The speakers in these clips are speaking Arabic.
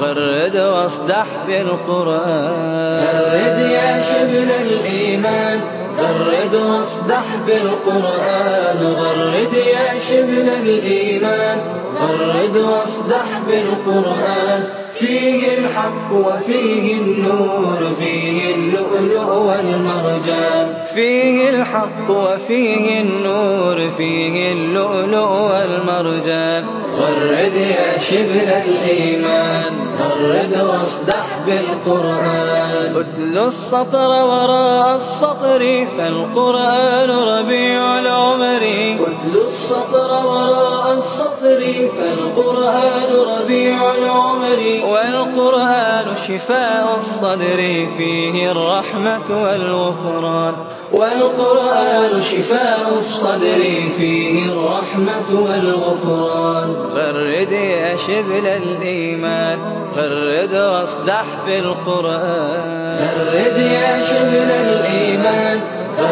غرد واصدح بالقرآن غرد يا شبل الإيمان غرد واصدح بالقرآن غرد يا شبل الإيمان غرد واصدح بالقرآن فيه الحق وفيه النور فيه اللؤلؤ والمرجان. فيه الحق وفيه النور فيه اللؤلؤ والمرجان. غرد يا شبل الإيمان غرد واصدح بالقرآن. اتل السطر وراء السطر فالقرآن ربيع العمر. اتل السطر وراء السطر فالقرآن ربيع العمر والقرآن شفاء الصدر فيه الرحمة والغفران. والقرآن شفاء الصدر فيه الرحمة والغفران. غرد يا شبل الإيمان غرد واصدح بالقرآن. غرد يا شبل الإيمان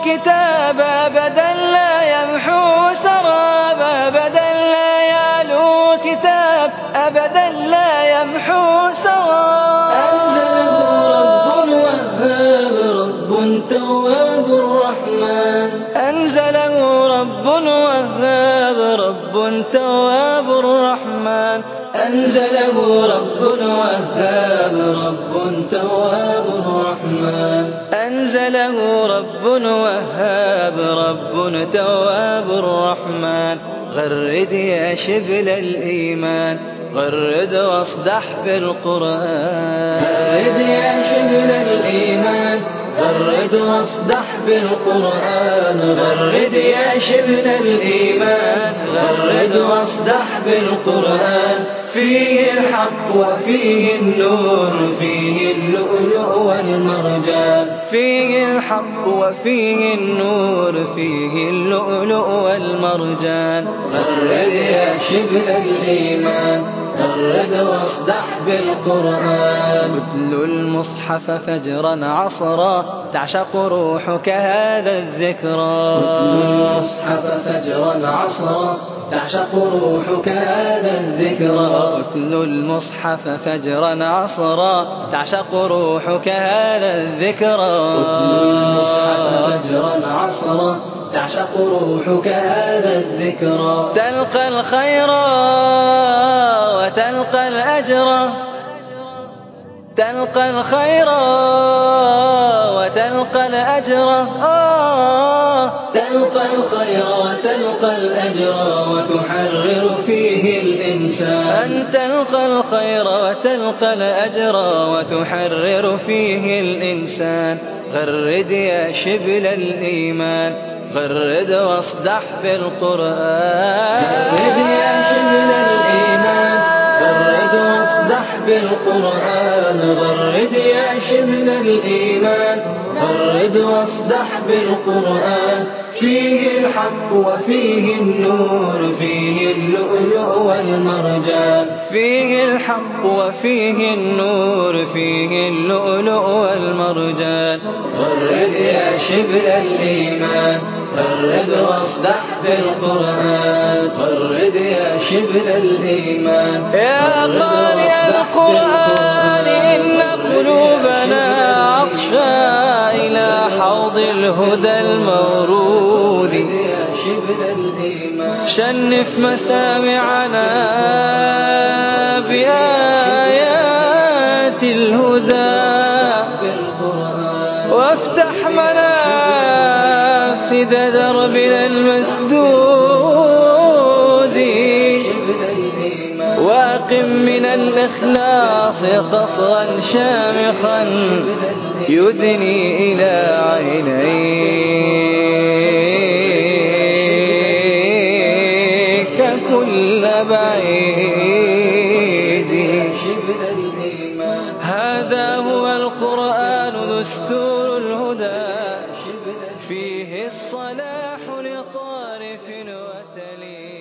يعلو كتاب أبدا لا يمحو سراب أبدا لا يعلو كتاب أبدا لا يمحو سراب. أنزله رب وهاب رب تواب الرحمن. أنزله رب وهاب رب تواب الرحمن. أنزله رب وهاب رب تواب الرحمن. غرد يا شبل الإيمان غرد واصدح بالقرآن غرد يا شبل الإيمان غرد واصدح بالقرآن غرد يا شبل الإيمان غرد واصدح بالقرآن فيه الحق وفيه النور فيه اللؤلؤ والمرجان. فيه الحق وفيه النور فيه اللؤلؤ والمرجان. غرد يا شبل الإيمان غرد واصدح بالقرآن. اتل المصحف فجرا عصرا تعشق روحك هذا الذكرى. اتل المصحف فجرا عصرا تعشق روحك هذا الذكرى اتل المصحف فجرا عصرا. تعشق روحك هذا الذكرى اتل المصحف فجرا عصرا. تعشق روحك هذا الذكرى تلقى الخير وتلقى الأجر. تلقى الخير وتلقى الأجر. تلقى الخير وتلقى الأجر وتحرر فيه الإنسان. تلقى الخير وتلقى الأجر وتحرر فيه الإنسان. غرد يا شبل الإيمان غرد واصدح بالقرآن. غرد يا شبل الإيمان غرد واصدح بالقرآن. غرد يا شبل الإيمان. غرد واصدح بالقرآن. فيه الحق وفيه النور فيه اللؤلؤ والمرجان. فيه الحق وفيه النور فيه اللؤلؤ والمرجان. غرد يا شبل الإيمان. غرد واصدح بالقرآن. غرد يا شبل الإيمان. يا قارئ القرآن إن قلوبنا الهدى المورود. شنف مسامعنا بآيات الهدى. وافتح منافذ دربنا المسدود برق من الإخلاص قصرا شامخا يدني إلى عينيك كل بعيد. هذا هو القرآن دستور الهدى. فيه الصلاح لطارف وتليم